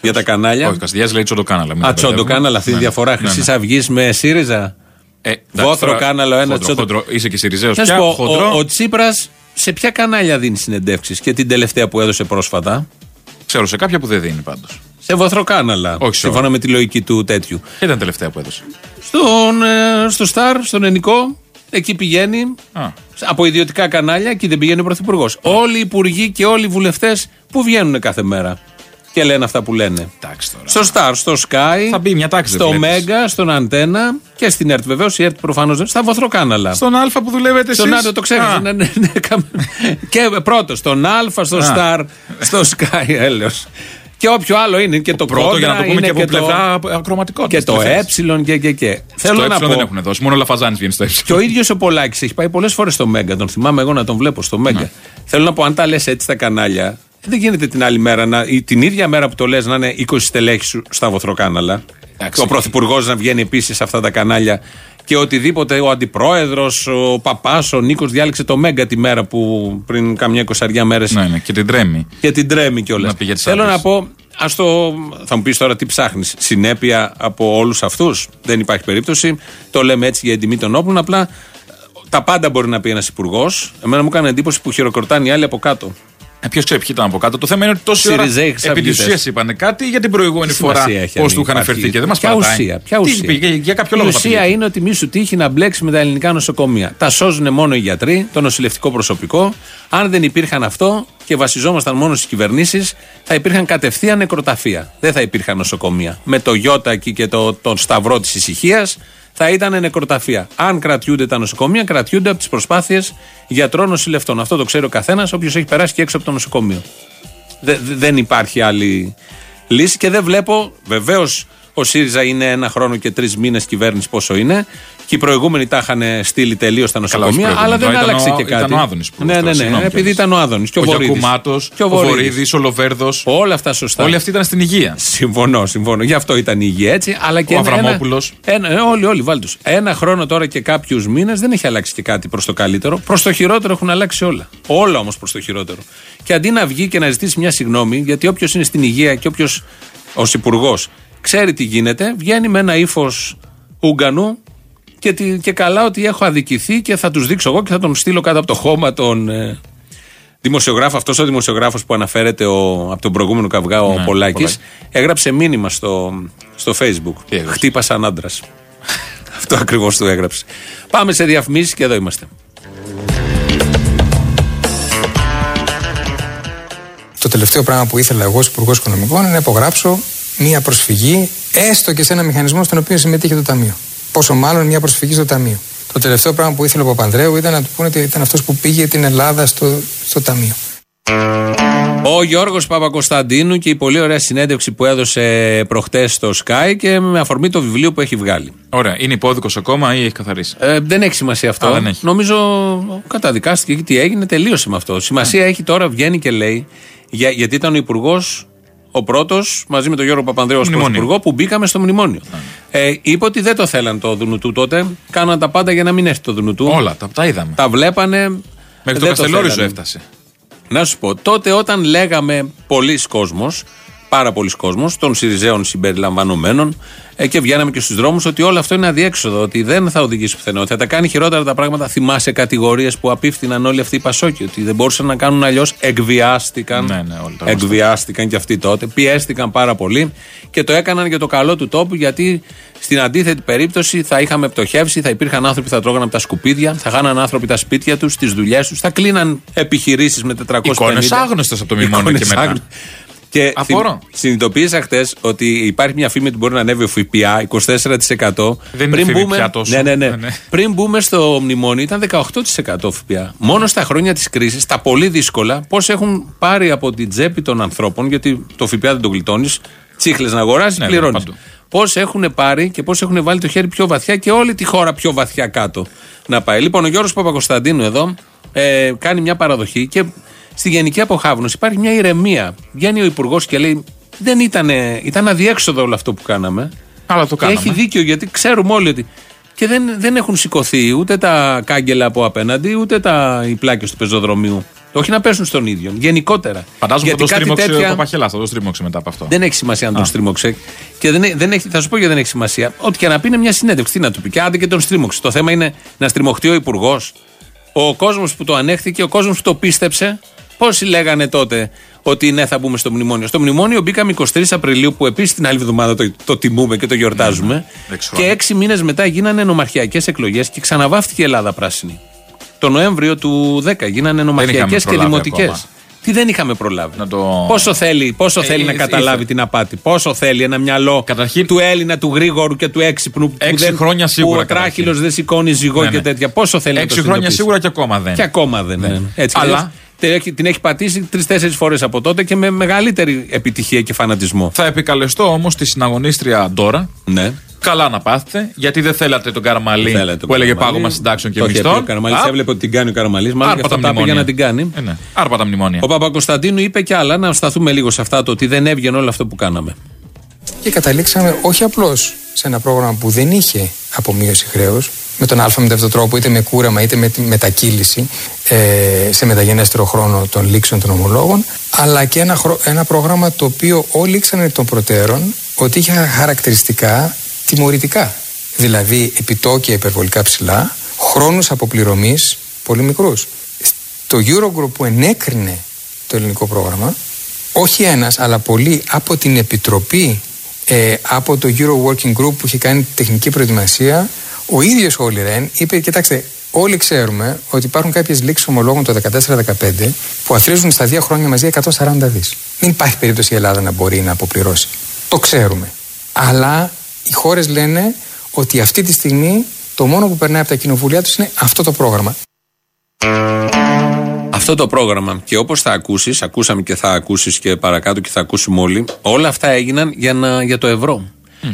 για τα κανάλια. Όχι, Καστιδιάζη λέει τσοντοκάναλα. μην Α, τα μπερδεύουμε. τσοντοκάναλα, αυτή η Ναι, διαφορά. ναι, ναι. Χρυσής Αυγής με ΣΥΡΙΖΑ. Ε, Βόθρο τώρα, κάναλο, ένα χοντρο, τσόντο. χοντρο. Είσαι και Σιριζέο Να σου πια. πω, χοντρό. ο, ο Τσίπρας σε ποια κανάλια δίνει συνεντεύξεις και την τελευταία που έδωσε πρόσφατα; Ξέρω σε κάποια που δεν δίνει πάντως. Σε βοθροκάναλα. Όχι σε Σύμφωνα όλα. με τη λογική του τέτοιου. Ποια ήταν η τελευταία που έδωσε. Στον, ε, στο Σταρ, στον Ενικό, εκεί πηγαίνει. Α. Από ιδιωτικά κανάλια, εκεί δεν πηγαίνει ο Πρωθυπουργός. Όλοι οι υπουργοί και όλοι οι βουλευτές που βγαίνουν κάθε μέρα και λένε αυτά που λένε. Εντάξει τώρα. Στο Star, στο Sky, Θα μπει μια τάξη, δεν στο βλέπεις. Μέγκα, στον Αντένα και στην ΕΡΤ. Βεβαίως η ΕΡΤ προφανώς δεν. Στα βοθροκάναλα. Στον Α που δουλεύετε εσείς; Στον Άντο το ξέχασα. Ναι, ναι, ναι, καμ- και πρώτο, στον Α, στο Α. Star, στο Sky, έλεος. Και όποιο άλλο είναι και το Πρώτο, κόντρα, για να το πούμε είναι και από το- πλευρά ακροματικότητας. Και το ε και και και. Θέλω Θέλω να δεν πω. έχουν δώσει. Μόνο ο Λαφαζάνης βγαίνει στο ε. Και ο ίδιος ο Πολάκης έχει πάει πολλές φορές στο Μέγκα. Τον θυμάμαι εγώ να τον βλέπω στο Μέγκα. Ναι. Θέλω να πω, αν τα λες έτσι στα κανάλια, δεν γίνεται την άλλη μέρα, να, ή την ίδια μέρα που το λες, να είναι 20 στελέχη σου στα βοθροκάναλα. Εντάξει. Και ο Πρωθυπουργός να βγαίνει επίσης σε αυτά τα κανάλια. Και οτιδήποτε ο Αντιπρόεδρος, ο Παπάς, ο Νίκος διάλεξε το Μέγκα τη μέρα που πριν καμιά εικοσαριά μέρες. Ναι, ναι, και την τρέμει. Και την τρέμει κιόλας. Να πήγε τις Θέλω άντρες. να πω, ας το, θα μου πεις τώρα τι ψάχνεις. Συνέπεια από όλους αυτούς; Δεν υπάρχει περίπτωση. Το λέμε έτσι για την τιμή των όπλων. Απλά τα πάντα μπορεί να πει ένας υπουργός. Εμένα μου έκανε εντύπωση που χειροκροτάνε οι άλλοι από κάτω. Ε, Ποιος ξέρει ποιοι ήταν από κάτω. Το θέμα είναι ότι τόση ώρα Συριζέοι, επί της Ξαβγίτες. ουσίας είπαν κάτι για την προηγούμενη Τι σημασία φορά. έχει Πώς αν του είχαν υπάρχει- φερθεί και δεν μας Ποια παρατάει. ουσία, ποια Τι, ουσία; για, για κάποιο Η λόγο θα ουσία πήγε. είναι ότι μη σου τύχει να μπλέξεις με τα ελληνικά νοσοκομεία. Τα σώζουν μόνο οι γιατροί, το νοσηλευτικό προσωπικό. Αν δεν υπήρχαν αυτό και βασιζόμασταν μόνο στις κυβερνήσεις, θα υπήρχαν κατευθείαν νεκροταφεία. Δεν θα υπήρχαν νοσοκομεία. Με το Γιώτα εκεί και το, τον σταυρό της ησυχίας θα ήταν νεκροταφεία. Αν κρατιούνται τα νοσοκομεία, κρατιούνται από τις προσπάθειες γιατρών νοσηλευτών. Αυτό το ξέρει ο καθένας, όποιος έχει περάσει και έξω από το νοσοκομείο. Δε- δε- δεν υπάρχει άλλη λύση και δεν βλέπω. Βεβαίως ο ΣΥΡΙΖΑ είναι ένα χρόνο και τρεις μήνες κυβέρνηση πόσο είναι. Και οι προηγούμενοι τα είχαν στείλει τελείως στα Καλά, όχι νοσοκομεία, αλλά δεν προηγούμενοι. Ήταν άλλαξε ο- και κάτι. ήταν ο Άδωνης υπουργός Ναι, ναι, τώρα, ναι. συγγνώμη Επειδή κιόλας. ήταν ο Άδωνης. Και ο, Ο Βορύδης. Γιακουμάτος, Και ο Βορύδης, ο Λοβέρδος. Όλα αυτά σωστά. Όλοι αυτοί ήταν στην υγεία. Συμφωνώ, συμφωνώ. Γι' αυτό ήταν η υγεία έτσι. Αλλά και Ο ένα- Αβραμόπουλος. Ένα, ένα, όλοι, όλοι, βάλτε τους. Ένα χρόνο τώρα και κάποιους μήνες δεν έχει αλλάξει και κάτι προς το καλύτερο. Προς το χειρότερο έχουν αλλάξει όλα. Όλα όμως προς το χειρότερο. Και αντί να βγει και να ζητήσει μια συγγνώμη, γιατί όποιος είναι στην υγεία και όποιο ως υπουργός ξέρει τι γίνεται, βγαίνει με ένα ύφος Ούγκανου και, τι- και καλά ότι έχω αδικηθεί και θα τους δείξω εγώ και θα τον στείλω κάτω από το χώμα τον. Ε, Δημοσιογράφο, αυτός ο δημοσιογράφος που αναφέρεται ο, από τον προηγούμενο καυγά, ο Ναι, Πολάκης, Πολάκης. έγραψε μήνυμα στο, στο Facebook. Χτύπα σαν άντρας. αυτό ακριβώς του έγραψε. Πάμε σε διαφημίσεις και εδώ είμαστε. Το τελευταίο πράγμα που ήθελα εγώ, ως Υπουργός Οικονομικών, είναι να υπογράψω μία προσφυγή, έστω και σε ένα μηχανισμό στον οποίο συμμετείχε το Ταμείο. Πόσο μάλλον μία προσφυγή στο Ταμείο. Το τελευταίο πράγμα που ήθελε ο Παπανδρέου ήταν να του πούνε ότι ήταν αυτός που πήγε την Ελλάδα στο, στο Ταμείο. Ο Γιώργος Παπακοσταντίνου και η πολύ ωραία συνέντευξη που έδωσε προχτές στο Sky και με αφορμή το βιβλίο που έχει βγάλει. Ωραία. Είναι υπόδικος ακόμα ή έχει καθαρίσει; Ε, δεν έχει σημασία αυτό. Α, δεν έχει. Νομίζω καταδικάστηκε και τι έγινε, τελείωσε με αυτό. Σημασία έχει τώρα, βγαίνει και λέει, για, γιατί ήταν ο υπουργός, ο πρώτος, μαζί με τον Γιώργο Παπανδρέου ως Μνημόνιο. πρωθυπουργό, που μπήκαμε στο μνημόνιο. Ε, είπε ότι δεν το θέλαν το Δουνουτού τότε. Κάναν τα πάντα για να μην έρθει το Δουνουτού. Όλα τα, τα είδαμε. Τα βλέπανε. Μέχρι το δεν Καστελόριζο θέλανε. έφτασε. Να σου πω, τότε όταν λέγαμε πολλοί κόσμος, πάρα πολλοί κόσμος, των Σιριζέων συμπεριλαμβανομένων, ε, και βγαίναμε και στους δρόμους ότι όλο αυτό είναι αδιέξοδο, ότι δεν θα οδηγήσει πουθενά, ότι θα τα κάνει χειρότερα τα πράγματα. Θυμάσαι κατηγορίες που απίφθηναν όλοι αυτοί οι Πασόκοι, ότι δεν μπορούσαν να κάνουν αλλιώς, εκβιάστηκαν. Ναι, ναι, όλοι τα εκβιάστηκαν και αυτοί τότε, πιέστηκαν πάρα πολύ και το έκαναν για το καλό του τόπου, γιατί στην αντίθετη περίπτωση θα είχαμε πτωχεύσει, θα υπήρχαν άνθρωποι που θα τρώγανε από τα σκουπίδια, θα χάναν άνθρωποι τα σπίτια τους, τις δουλειές τους, θα κλείναν επιχειρήσεις με 450. Εικόνες άγνωστες από το μνημόνιο Εικόνες και μετά. Άγνωστες. Και Απορώ. θυ- συνειδητοποίησα χτε ότι υπάρχει μια φήμη ότι μπορεί να ανέβει ο ΦΠΑ 24%. Δεν είναι φήμη πια τόσο. Ναι, ναι, ναι. Ναι, ναι. Πριν μπούμε στο μνημόνιο ήταν 18% ΦΠΑ. Μόνο στα χρόνια της κρίσης, τα πολύ δύσκολα, πώς έχουν πάρει από την τσέπη των ανθρώπων, γιατί το ΦΠΑ δεν το γλιτώνεις, τσίχλες να αγοράσεις, Ναι, ναι, πληρώνεις. παντού. Πώς έχουν πάρει και πώς έχουν βάλει το χέρι πιο βαθιά και όλη τη χώρα πιο βαθιά κάτω να πάει. Λοιπόν, ο Γιώργος Παπακοσταντίνου εδώ ε, κάνει μια παραδοχή και στη γενική αποχάβνωση υπάρχει μια ηρεμία. Βγαίνει ο Υπουργός και λέει: Δεν ήταν, ήταν αδιέξοδο όλο αυτό που κάναμε. Αλλά το Και κάναμε. έχει δίκιο γιατί ξέρουμε όλοι ότι. Και δεν, δεν έχουν σηκωθεί ούτε τα κάγκελα από απέναντι, ούτε τα, οι πλάκες του πεζοδρομίου. Όχι να πέσουν στον ίδιο. Γενικότερα. Φαντάζομαι θα Γιατί το κάτι στρίμωξε τέτοια- ο Παπαχελά, θα το στρίμωξε μετά από αυτό. δεν έχει σημασία αν τον στρίμωξε. Και δεν, δεν έχει, θα σου πω γιατί δεν έχει σημασία. Ό,τι και να πει είναι μια συνέντευξη. Τι να του πει. Και άντε και τον στρίμωξε. Το θέμα είναι να στριμωχτεί ο υπουργός. Ο κόσμος που το ανέχθηκε, ο κόσμος που το πίστεψε. Πόσοι λέγανε τότε ότι ναι, θα μπούμε στο μνημόνιο. Στο μνημόνιο μπήκαμε 23 Απριλίου, που επίσης την άλλη εβδομάδα το, το τιμούμε και το γιορτάζουμε. Έξι και χρόνια. έξι μήνες μετά γίνανε νομαρχιακές εκλογές και ξαναβάφτηκε η Ελλάδα πράσινη. Το Νοέμβριο του 10 γίνανε νομαρχιακές και προλάβει δημοτικές. ακόμα. Τι δεν είχαμε προλάβει. Να το... Πόσο θέλει, πόσο Ε, θέλει να ε, καταλάβει ήρθε. την απάτη. Πόσο θέλει ένα μυαλό Καταρχήν- του Έλληνα, του γρήγορου και του έξυπνου. Έξι που δεν, χρόνια σίγουρα, Που ο τράχυλος καταρχήν. δεν σηκώνει ζυγό Ναι, και ναι. τέτοια. Πόσο θέλει να το Έξι χρόνια συνειδητοποιήσει. σίγουρα και ακόμα δεν. Και ακόμα δεν. ναι. Έτσι κι Αλλά αλλιώς Τε- έχει- Την έχει πατήσει τρει-τέσσερι φορές από τότε και με μεγαλύτερη επιτυχία και φανατισμό. Θα επικαλεστώ όμως τη συναγωνίστρια Ντόρα. Ναι. Καλά να πάθετε, γιατί δεν θέλατε τον Καραμαλή Θέλετε τον που έλεγε Καραμαλή. πάγωμα συντάξεων και Το είχε πει μισθών. Ο Καραμαλής Α, έβλεπε ότι την κάνει ο Καραμαλής, μάλλον γι' Άρπα αυτό τα τα πήγε μνημόνια. να την κάνει. Ε, ναι. Άρπα τα μνημόνια. Ο Παπα-Κωνσταντίνου είπε και άλλα, να σταθούμε λίγο σε αυτά το ότι δεν έβγαινε όλο αυτό που κάναμε. Και καταλήξαμε όχι απλώς σε ένα πρόγραμμα που δεν είχε απομείωση χρέους, με τον α με τον τρόπο, είτε με κούραμα είτε με τη μετακύληση ε, σε μεταγενέστερο χρόνο των λήξεων των ομολόγων, αλλά και ένα, χρο- ένα πρόγραμμα το οποίο όλοι ήξεραν εκ των προτέρων ότι είχε χαρακτηριστικά τιμωρητικά. Δηλαδή επιτόκια υπερβολικά ψηλά, χρόνους αποπληρωμής πολύ μικρούς. Το Eurogroup που ενέκρινε το ελληνικό πρόγραμμα, όχι ένας, αλλά πολλοί από την Επιτροπή, ε, από το Euro Working Group που είχε κάνει τεχνική προετοιμασία, ο ίδιος ο Όλη Ρεν είπε, κοιτάξτε, όλοι ξέρουμε ότι υπάρχουν κάποιες λήξεις ομολόγων το 14-15 που αθροίζουν στα δύο χρόνια μαζί 140 δις. Δεν υπάρχει περίπτωση η Ελλάδα να μπορεί να αποπληρώσει. Το ξέρουμε. Αλλά οι χώρες λένε ότι αυτή τη στιγμή το μόνο που περνάει από τα κοινοβουλία τους είναι αυτό το πρόγραμμα. Αυτό το πρόγραμμα και όπως θα ακούσεις, ακούσαμε και θα ακούσεις και παρακάτω και θα ακούσουμε όλοι, όλα αυτά έγιναν για, να, για το ευρώ.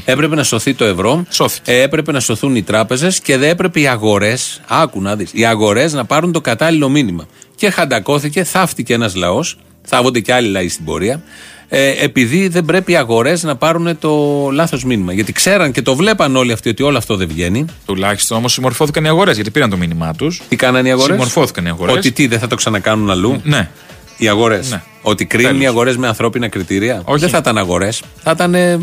Έπρεπε να σωθεί το ευρώ, ε, έπρεπε να σωθούν οι τράπεζες και δεν έπρεπε οι αγορές, άκου να δεις, οι αγορές να πάρουν το κατάλληλο μήνυμα. Και χαντακώθηκε, θαύτηκε ένας λαός, θαύονται και άλλοι λαοί στην πορεία, ε, επειδή δεν πρέπει οι αγορές να πάρουν το λάθος μήνυμα. Γιατί ξέραν και το βλέπαν όλοι αυτοί ότι όλο αυτό δεν βγαίνει. Τουλάχιστον όμως συμμορφώθηκαν οι αγορές γιατί πήραν το μήνυμά τους. Τι κάνανε οι αγορές; Συμμορφώθηκαν οι αγορές. Ότι τι, δεν θα το ξανακάνουν αλλού; Ναι. Οι αγορές; Ναι. Ότι κρίνουν Τέλος. οι αγορές με ανθρώπινα κριτήρια; Όχι. Δεν θα ήταν αγορές. Θα ήταν ε,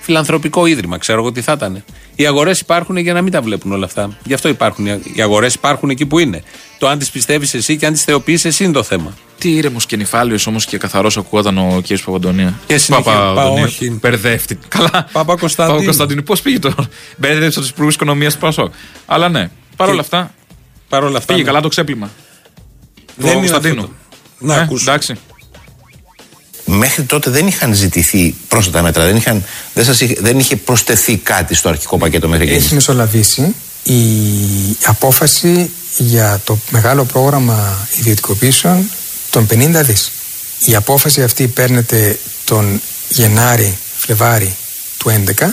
φιλανθρωπικό ίδρυμα. Ξέρω εγώ τι θα ήταν. Οι αγορές υπάρχουν για να μην τα βλέπουν όλα αυτά. Γι' αυτό υπάρχουν. οι- Οι αγορές υπάρχουν εκεί που είναι. Το αν τις πιστεύεις εσύ και αν τις θεοποιείς εσύ είναι το θέμα. Τι ήρεμος και νυφάλιος όμως και καθαρός ακούγονταν ο κ. Παπαντονία. Και συνέχεια, πα, όχι. Μπερδεύτηκε. Καλά. Παπα Κωνσταντίνου. Κωνσταντίνου. Πώς πήγε το. Μπέρδεψε τους υπουργούς οικονομίας του Πασόκ. Αλλά ναι. Παρ' όλα αυτά. Παρ' όλα αυτά. Πήγε ναι. καλά το ξέπλυμα. Δεν Του είναι Κωνσταντίνου. αυτό το- Να Ε, ακούσω. Εντάξει. Μέχρι τότε δεν είχαν ζητηθεί πρόσθετα μέτρα. Δεν, είχαν, δεν, σας είχε, δεν είχε προσθεθεί κάτι στο αρχικό πακέτο μέχρι Έχει εκεί. μεσολαβήσει η απόφαση για το μεγάλο πρόγραμμα ιδιωτικοποίησεων των 50 δις. Η απόφαση αυτή παίρνεται τον Γενάρη, Φλεβάρη του 11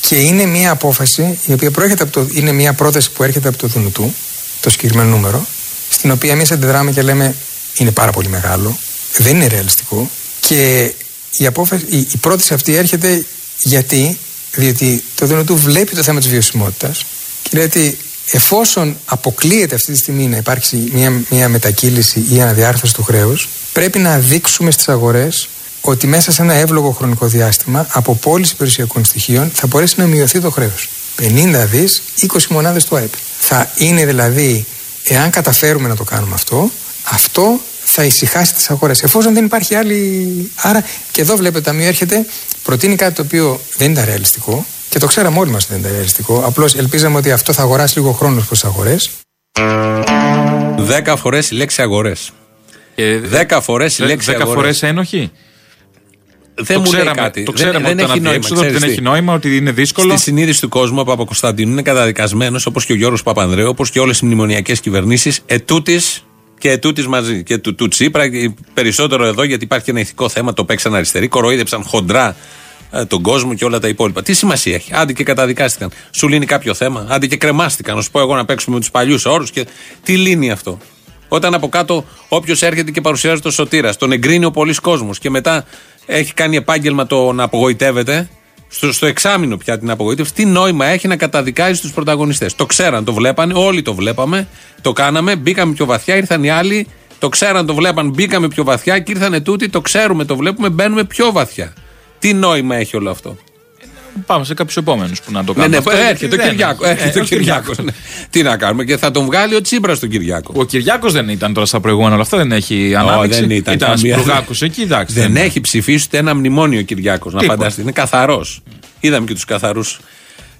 και είναι μια απόφαση η οποία προέρχεται από το, είναι μια πρόταση που έρχεται από το Δουνουτού, το συγκεκριμένο νούμερο, στην οποία εμείς αντιδράμε και λέμε είναι πάρα πολύ μεγάλο, δεν είναι ρεαλιστικό και η, απόφαση, η, η πρόταση αυτή έρχεται γιατί, διότι το Δουνουτού βλέπει το θέμα της βιωσιμότητας και λέει ότι εφόσον αποκλείεται αυτή τη στιγμή να υπάρξει μια, μια μετακύληση ή αναδιάρθρωση του χρέους πρέπει να δείξουμε στις αγορές ότι μέσα σε ένα εύλογο χρονικό διάστημα από πώληση περιουσιακών στοιχείων θα μπορέσει να μειωθεί το χρέος. 50 δις, 20 μονάδες του ΑΕΠ. Θα είναι δηλαδή, εάν καταφέρουμε να το κάνουμε αυτό, αυτό θα ησυχάσει τις αγορές. Εφόσον δεν υπάρχει άλλη... Άρα και εδώ βλέπετε το Ταμείο έρχεται, προτείνει κάτι το οποίο δεν ήταν ρεαλιστικό και το ξέραμε όλοι μας ότι δεν ήταν ρεαλιστικό. Απλώς ελπίζαμε ότι αυτό θα αγοράσει λίγο χρόνος προς τις αγορές. Δέκα φορές η λέξη αγορές. Δέκα φορές η λέξη Δέκα αγορές. φορές ένοχοι. Δεν το μου λέει ξέραμε, κάτι. Το Δεν- ξέραμε δεν ότι ήταν έχει νόημα, αδιέξοδο, ότι ξέρεις δεν τι; έχει νόημα, ότι είναι δύσκολο. Στη συνείδηση του κόσμου, ο Παπα-Κωνσταντίνου είναι καταδικασμένος όπως και ο Γιώργος Παπανδρέου, όπως και όλες οι μνημονιακές κυβερνήσεις, ετούτης και ετούτης μαζί. Και του, του Τσίπρα, και περισσότερο εδώ γιατί υπάρχει και ένα ηθικό θέμα, το παίξαν αριστεροί, κοροϊδέψαν χοντρά ε, τον κόσμο και όλα τα υπόλοιπα. Τι σημασία έχει; Άντε και καταδικάστηκαν. Σου λύνει κάποιο θέμα; Άντε και κρεμάστηκαν. Να σου πω εγώ να παίξουμε με τους παλιούς όρους. Και τι λύνει αυτό; Όταν από κάτω όποιος έρχεται και παρουσιάζει το σωτήρας, τον εγκρίνει ο πολλής κόσμος και μετά έχει κάνει επάγγελμα το να απογοητεύεται, στο, στο εξάμεινο πια την απογοήτευση, τι νόημα έχει να καταδικάζει τους πρωταγωνιστές; Το ξέραν, το βλέπανε, όλοι το βλέπαμε, το κάναμε, μπήκαμε πιο βαθιά, ήρθαν οι άλλοι, το ξέραν, το βλέπαν, μπήκαμε πιο βαθιά και ήρθαν τούτοι, το ξέρουμε, το βλέπουμε, μπαίνουμε πιο βαθιά. Τι νόημα έχει όλο αυτό; Πάμε σε κάποιους επόμενους που να το Ναι, κάνουν. ναι, αυτό, έρχεται γιατί ο δεν Κυριάκο. έχει. Έρχεται Ε, ο Κυριάκος. Τι να κάνουμε και θα τον βγάλει ο Τσίπρας τον Κυριάκο. Ο Κυριάκος δεν ήταν τώρα στα προηγούμενα όλα αυτά, δεν έχει ανάμειξη. δεν ήταν Ήταν καμία- Σπρουγάκο εκεί, εντάξει. Δεν έχει ψηφίσει ούτε ένα μνημόνιο ο Κυριάκος. Να Τίποτα. φανταστείτε. Είναι καθαρός. Είδαμε και τους καθαρούς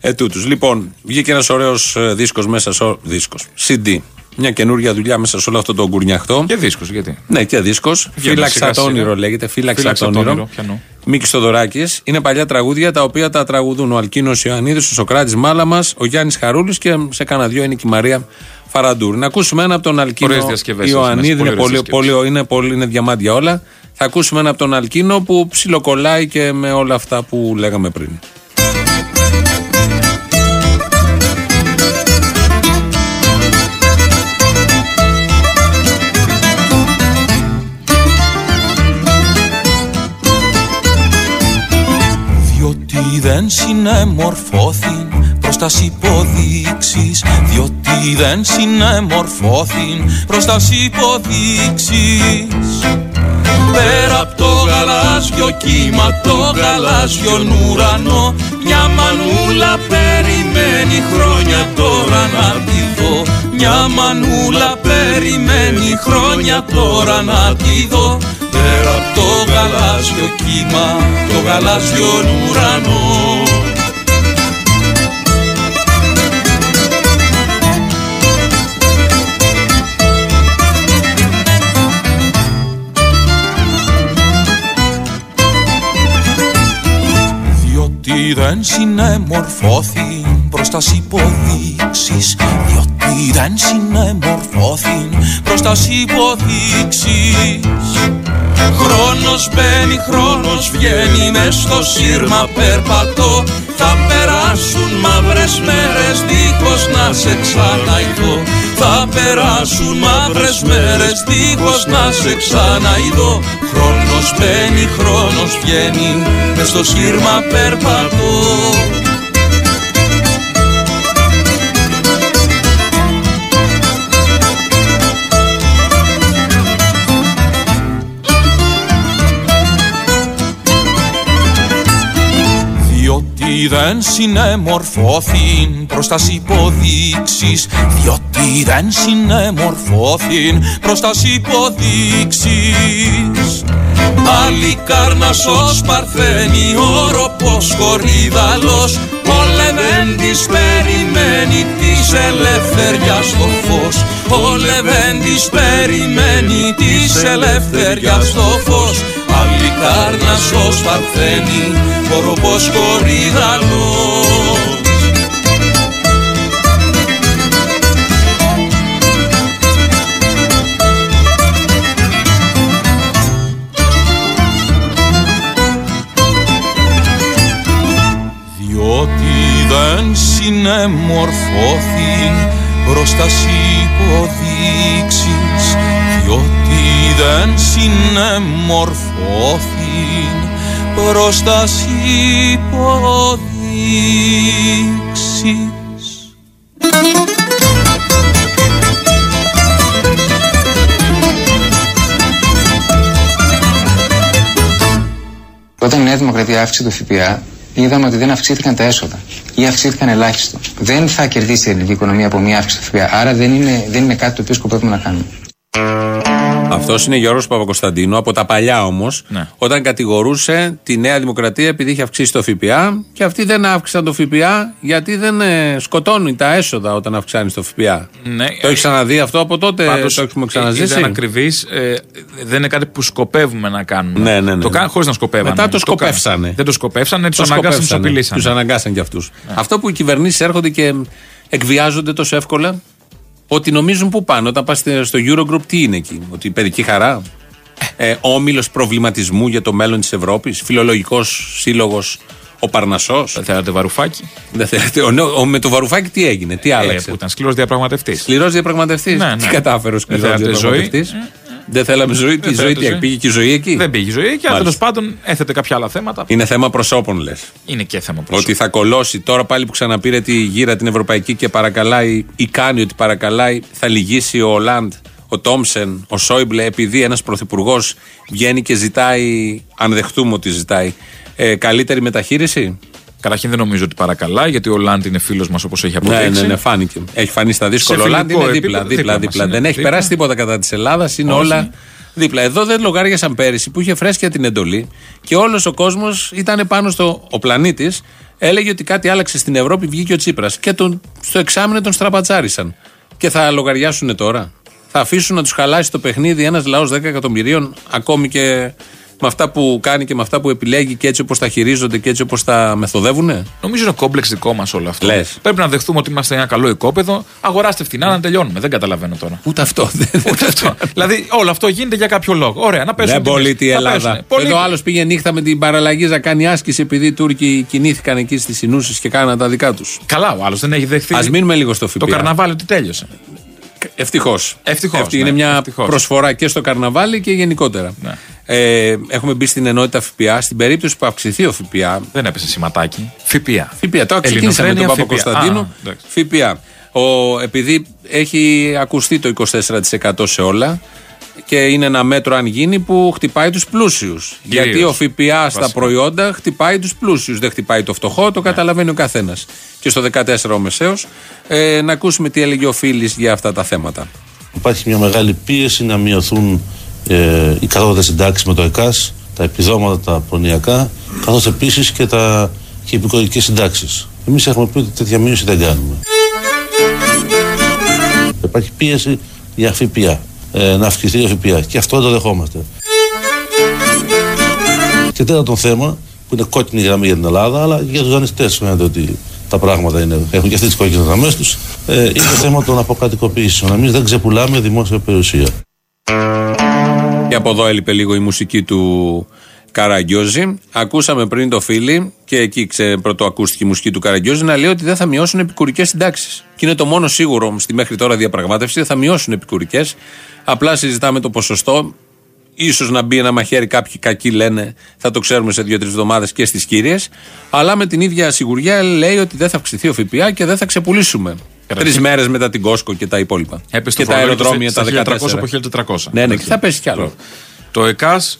ετούτους. Λοιπόν, βγήκε ένας ωραίος δίσκος μέσα σε. Δίσκος. CD. Μια καινούργια δουλειά μέσα σε όλο αυτό το γκουρνιαχτό. Και δίσκος, γιατί; Ναι, και δίσκος. Φύλαξα σιγά το σιγά. όνειρο λέγεται. Φύλαξα Φύλαξα το το όνειρο. όνειρο, πιανού. Μίκης Στοδωράκη. Είναι παλιά τραγούδια τα οποία τα τραγουδούν ο Αλκίνος Ιωαννίδης, ο Σοκράτης Μάλαμα, ο Γιάννης Χαρούλης και σε κάνα δυο είναι και η Μαρία Φαραντούρ. Να ακούσουμε ένα από τον Αλκίνο Ωραίες διασκευές Ιωαννίδη. έχεις μέσα, Είναι, πολύ πολύ, ωραίες πολύ, είναι, πολύ, είναι διαμάντια όλα. Θα ακούσουμε ένα από τον Αλκίνο που ψιλοκολλάει και με όλα αυτά που λέγαμε πριν. Δεν συνεμορφώθην προς τας υποδείξεις Διότι δεν συνεμορφώθην προς τας υποδείξεις. Πέρα από το γαλάζιο κύμα, το γαλάζιο ουρανό Μια μανούλα περιμένει χρόνια τώρα να τη δω. Μια μανούλα περιμένει χρόνια τώρα να τη δω. Πέρα από το γαλάζιο κύμα, το γαλάζιο ουρανό. Διότι δεν συνεμορφώθη προς τας υποδείξεις Διότι δεν συνεμορφώθη προς τας υποδείξεις Χρόνος μπαίνει, χρόνος βγαίνει μες στο σύρμα περπατώ. Θα περάσουν μαύρες μέρες δίχως να σε ξαναειδώ Θα περάσουν μαύρες μέρες δίχως να σε ξαναειδώ Χρόνος μπαίνει, χρόνος βγαίνει μες στο σύρμα περπατώ δεν συνεμορφώθην προς τας υποδείξεις Διότι δεν συνεμορφώθην προς τας υποδείξεις. Άλλη κάρνασος παρθένει όροπος χορίδαλος Ο Λεβέντης περιμένει της ελευθεριάς το φως. Ο Λεβέντης περιμένει της ελευθεριάς το φως. Άλλη κάρνασος παρθένει όροπος χορίδαλος Διότι δεν συνεμορφώθη προς τας υποδείξεις. Διότι δεν συνεμορφώθη προς τας υποδείξεις Όταν η Νέα Δημοκρατία αύξησε το ΦΠΑ, είδαμε ότι δεν αυξήθηκαν τα έσοδα ή αυξήθηκαν ελάχιστο. Δεν θα κερδίσει η ελληνική οικονομία από μία αύξηση του ΦΠΑ. Άρα δεν είναι, δεν είναι κάτι το οποίο σκοπεύουμε να κάνουμε. Αυτός είναι Γιώργος Παπακοσταντίνου, από τα παλιά όμως, Ναι. όταν κατηγορούσε τη Νέα Δημοκρατία επειδή είχε αυξήσει το ΦΠΑ και αυτοί δεν αύξησαν το ΦΠΑ γιατί δεν ε, σκοτώνουν τα έσοδα όταν αυξάνεις το ΦΠΑ. Ναι. Το έχεις ξαναδεί αυτό από τότε, Πάντως, το έχουμε ξαναζήσει; Ήταν ακριβής. δεν είναι κάτι που σκοπεύουμε να κάνουμε. Ναι, ναι, ναι. Το κάνουν χωρίς να σκοπεύανε. Μετά το κάνουν. σκοπεύσανε. Δεν το σκοπεύσανε, τους Το αναγκάσαν, τους σκοπεύσανε. απειλήσαν. Τους αναγκάσαν κι αυτούς. Αυτό που οι κυβερνήσεις έρχονται και εκβιάζονται τόσο εύκολα, ότι νομίζουν πού πάνε. Όταν πας στο Eurogroup, τι είναι εκεί, Ότι η παιδική χαρά; Ε, Όμιλος προβληματισμού για το μέλλον της Ευρώπης; Φιλολογικός σύλλογος ο Παρνασό. Δεν θέλατε βαρουφάκι; Δεν θέλετε. Ο, ο- με το βαρουφάκι τι έγινε, τι Ε, άλλαξε; που ήταν σκληρός διαπραγματευτής. Σκληρός διαπραγματευτής. Ναι, ναι. Τι κατάφερε ο σκληρός θέλατε διαπραγματευτής; Δεν θέλαμε ζωή. Τι ζωή, θέλατε τι ζωή. πήγε και η ζωή εκεί; Δεν πήγε η ζωή και Μάλιστα. τέλος πάντων έθετε κάποια άλλα θέματα. Είναι θέμα προσώπων, λες. Είναι και θέμα προσώπου. Ότι θα κολώσει τώρα πάλι που ξαναπήρε τη γύρα την Ευρωπαϊκή και παρακαλάει ή κάνει ότι παρακαλάει, θα λυγίσει ο Ολάντ, ο Τόμσεν, ο Σόιμπλε, επειδή ένας πρωθυπουργός βγαίνει και ζητάει, αν δεχτούμε ότι ζητάει, ε, καλύτερη μεταχείριση; Καταρχήν δεν νομίζω ότι παρακαλάει, γιατί ο Λάντ είναι φίλος μας όπως έχει Ναι, αποδείξει. ναι, ναι, φάνηκε. Έχει φανεί στα δύσκολα. Σε Ο Ολάντ φιλικό είναι δίπλα, επίπεδο, δίπλα, δίπλα δίπλα. μας Δεν είναι, έχει δίπλα. περάσει τίποτα κατά της Ελλάδας. Είναι Όχι. όλα δίπλα. Εδώ δεν λογάριασαν πέρυσι που είχε φρέσκια την εντολή και όλος ο κόσμος ήταν πάνω στο. Ο πλανήτης έλεγε ότι κάτι άλλαξε στην Ευρώπη, βγήκε ο Τσίπρας. Και τον, στο εξάμεινο τον στραπατσάρισαν. Και θα λογαριάσουν τώρα. Θα αφήσουν να τους χαλάσει το παιχνίδι ένας λαός 10 εκατομμυρίων, ακόμη και με αυτά που κάνει και με αυτά που επιλέγει και έτσι όπως τα χειρίζονται και έτσι όπως τα μεθοδεύουνε; Νομίζω είναι κόμπλεξ δικό μας όλο αυτό. Λες. Πρέπει να δεχτούμε ότι είμαστε ένα καλό οικόπεδο. Αγοράστε φθηνά να τελειώνουμε. Δεν καταλαβαίνω τώρα. Ούτε αυτό. Ούτε αυτό. δηλαδή όλο αυτό γίνεται για κάποιο λόγο. Ωραία, να πέσουν. Δεν τιμές. πολίτη η Να Ελλάδα. πέσουνε. Πολύτιμη. Εδώ άλλος πήγε νύχτα με την παραλλαγή να κάνει άσκηση επειδή οι Τούρκοι κινήθηκαν εκεί στις Ινούσες και κάναν τα δικά τους. Καλά, ο άλλος δεν έχει δεχθεί. Α μείνουμε λίγο στο Το ΦΠΑ. καρναβάλι ότι τέλειωσε. Ευτυχώς. Ευτυχώς, Αυτή ναι, είναι μια ευτυχώς. προσφορά και στο καρναβάλι και γενικότερα. Ναι. Ε, έχουμε μπει στην ενότητα ΦΠΑ. Στην περίπτωση που αυξηθεί ο ΦΠΑ. Δεν έπεσε σηματάκι. ΦΠΑ. ΦΠΑ. Τώρα ξεκίνησα με τον Ελληνοφρένεια, Παπα-Κωνσταντίνο. Α, εντάξει. ΦΠΑ. Ο, επειδή έχει ακουστεί το 24% σε όλα και είναι ένα μέτρο αν γίνει που χτυπάει τους πλούσιους. Κυρίως. Γιατί ο ΦΠΑ στα Βασικά. προϊόντα χτυπάει τους πλούσιους. Δεν χτυπάει το φτωχό, το καταλαβαίνει ο καθένας. Και στο 14 ο Μεσαίος. Ε, να ακούσουμε τι έλεγε ο Φίλης για αυτά τα θέματα. Υπάρχει μια μεγάλη πίεση να μειωθούν ε, οι κατώτατες συντάξεις με το ΕΚΑΣ, τα επιδόματα, τα προνοιακά, καθώς επίσης και, τα, και οι επικορικές συντάξεις. Εμείς έχουμε πει ότι τέτοια μείωση δεν κάνουμε. Υπάρχει πίεση για ΦΠΑ, ε, να αυξηθεί ο ΦΠΑ και αυτό δεν το δεχόμαστε. Και τέταρτο θέμα, που είναι κόκκινη γραμμή για την Ελλάδα, αλλά και για τους δανειστές φαίνεται ότι τα πράγματα είναι, έχουν και αυτές τις κόκκινες γραμμές τους, ε, είναι το θέμα των αποκρατικοποιήσεων. Εμείς δεν ξεπουλάμε δημόσια περιουσία. Και από εδώ έλειπε λίγο η μουσική του Καραγκιόζη. Ακούσαμε πριν το φίλι και εκεί ξε, πρωτοακούστηκε η μουσική του Καραγκιόζη να λέει ότι δεν θα μειώσουν επικουρικές συντάξεις. Και είναι το μόνο σίγουρο στη μέχρι τώρα διαπραγμάτευση, δεν θα μειώσουν επικουρικές. Απλά συζητάμε το ποσοστό. σω να μπει ένα μαχαίρι, κάποιοι κακοί λένε, θα το ξέρουμε σε δύο-τρεις εβδομάδες και στις κύριες. Αλλά με την ίδια σιγουριά λέει ότι δεν θα αυξηθεί ο ΦΠΑ και δεν θα ξεπουλήσουμε. Καταρχήν. Τρεις μέρες μετά την Κόσκο και τα υπόλοιπα. Έπεσε και το τα φορολόγιο αεροδρόμια τα στα 14. 1300 από 1400. Ναι, ναι, και θα πέσει κι άλλο. Το ΕΚΑΣ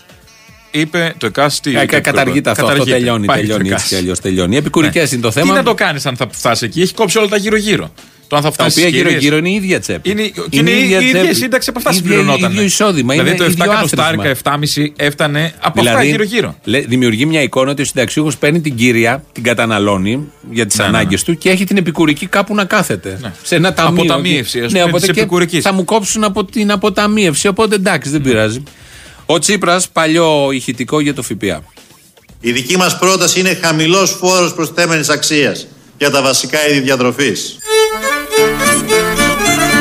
είπε. Το ΕΚΑΣ τι. Ε, είπε, καταργείται αυτό, αυτό Καταργείται. τελειώνει, Πάει τελειώνει το έτσι κι ΕΚΑΣ. αλλιώς. Τελειώνει. Οι επικουρικές Ναι. είναι το θέμα. Τι να το κάνεις αν θα φτάσει εκεί; Έχει κόψει όλα τα γύρω-γύρω. Το αν θα τα φτάσεις οποία στις κυρίες. γύρω-γύρω είναι η ίδια τσέπη. Είναι, και είναι, η ίδια σύνταξη από αυτά Ίδια- συμπληρωνόταν. ίδιο εισόδημα. Δηλαδή είναι το 7 ίδιο εκατοστάρικα, άθροισμα. 7,5 έφτανε από αυτά Δηλαδή, γύρω-γύρω. λέ- δημιουργεί μια εικόνα ότι ο συνταξιούχος παίρνει την κύρια, την καταναλώνει για τις Ναι, ναι, ανάγκες ναι. του και έχει την επικουρική κάπου να κάθεται. Ναι. Σε ένα ταμείο. Αποταμίευση, ας Ναι, πούμε, οπότε της και επικουρικής. Θα μου κόψουν από την αποταμίευση. Οπότε εντάξει, δεν πειράζει. Ο Τσίπρας, παλιό ηχητικό για το ΦΠΑ. Η δική μας πρόταση είναι χαμηλός φόρος προστιθέμενης αξίας για τα βασικά είδη διατροφής.